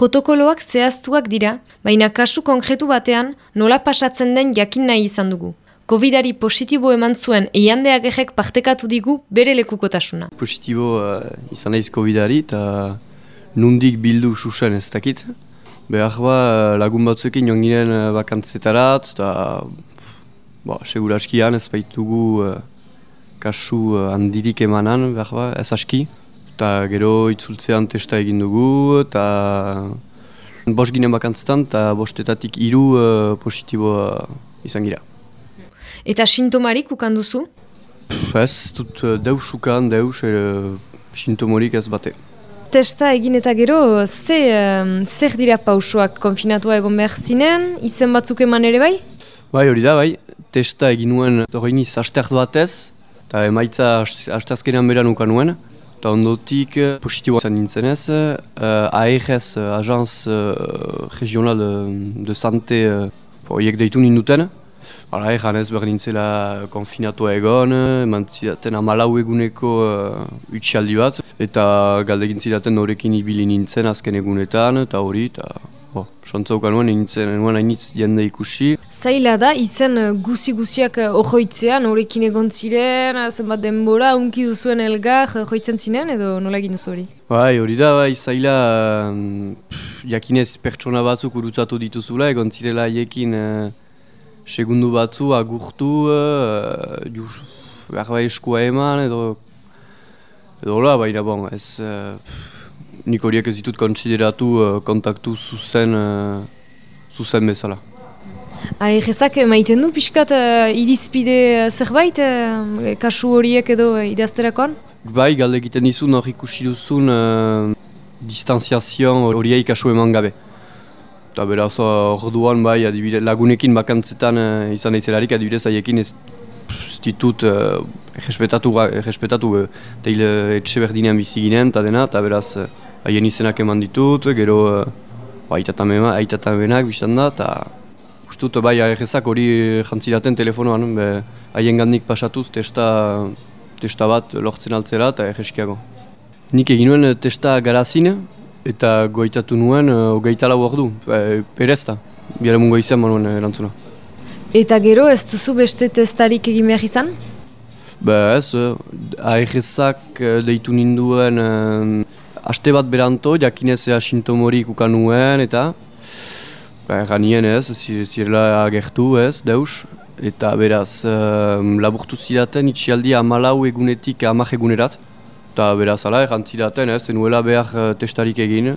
Protokoloak zehaztuak dira, baina kasu konkretu batean nola pasatzen den jakin nahi izan dugu. Covidari positibo eman zuen eiandeak egek partekatu digu bere lekukotasuna. Positibo uh, izan naiz Covidari eta nundik bildu susen ez dakit. Behar ba lagun batzuekin joan ginen uh, bakantzetarat eta ba, seguraskian ez baitugu uh, kasu handirik emanan behar ba, ez aski. Eta gero itzultzean testa egin dugu, eta bost ginen bakantzetan, eta bostetatik hiru uh, positibo uh, izan gira. Eta sintomarik ukan duzu? Ez, dut uh, deus ukan, deus, uh, sintomorik ez bate. Testa egin eta gero, ze, zer dira pausoak konfinatua egon behar zinen, izen batzuk eman ere bai? Bai, hori da, bai. Testa egin nuen, hori niz, astert batez, eta emaitza astazkenean beran ukan nuen. Eta ondotik eh, positiboa zen nintzen ez, uh, ARS, uh, Agence uh, Regional de, de Sante, uh, deitu ninduten. Hala egan ez behar nintzela konfinatua egon, eman zidaten amalau eguneko uh, utxialdi bat. Eta galdegin zidaten horrekin ibili nintzen azken egunetan, eta hori, eta Bo, sontzauka nuen, nintzen, nuen hainitz jende ikusi. Zaila da, izen uh, guzi-guziak uh, ojoitzean, horrekin egon ziren, uh, zenbat denbora, unki duzuen elgar, joitzen zinen, edo nola egin duzu hori? Bai, hori da, bai, zaila, um, jakinez pertsona batzuk urutzatu dituzula, egon zirela haiekin segundu batzu, agurtu, uh, juz, behar eskua eman, edo, edo hola, baina bon, ez... nik horiek ez ditut kontsideratu uh, kontaktu zuzen, uh, zuzen bezala. Aegezak maiten du pixkat uh, irizpide zerbait, uh, kasu horiek edo uh, idazterakoan? Bai, galde egiten dizun hor ikusi duzun uh, distanziazion horiei kasu eman gabe. Eta beraz hor duan bai, adibide, lagunekin bakantzetan uh, izan eizelarik, adibidez haiekin ez ditut uh, errespetatu, errespetatu uh, teile etxe berdinean bizi ginen, eta dena, eta beraz haien izenak eman ditut, gero uh, aitatamenak biztan da, eta ustut bai aherrezak hori jantzidaten telefonoan, haien gandik pasatuz testa, testa bat lortzen altzera eta egeskiago. Nik egin nuen testa garazin eta goitatu nuen uh, hogeita lau ordu, e, perezta, biara mungo izan manuen erantzuna. Eta gero ez duzu beste testarik egin behar izan? Ba ez, aherrezak deitu ninduen Aste bat beranto, jakinez ea sintomorik ukan nuen, eta ba, ganien ez, zirela agertu ez, deus. Eta beraz, um, laburtu zidaten itxialdi amalau egunetik amak egunerat. Eta beraz, ala, errantzidaten ez, zenuela behar uh, testarik egin.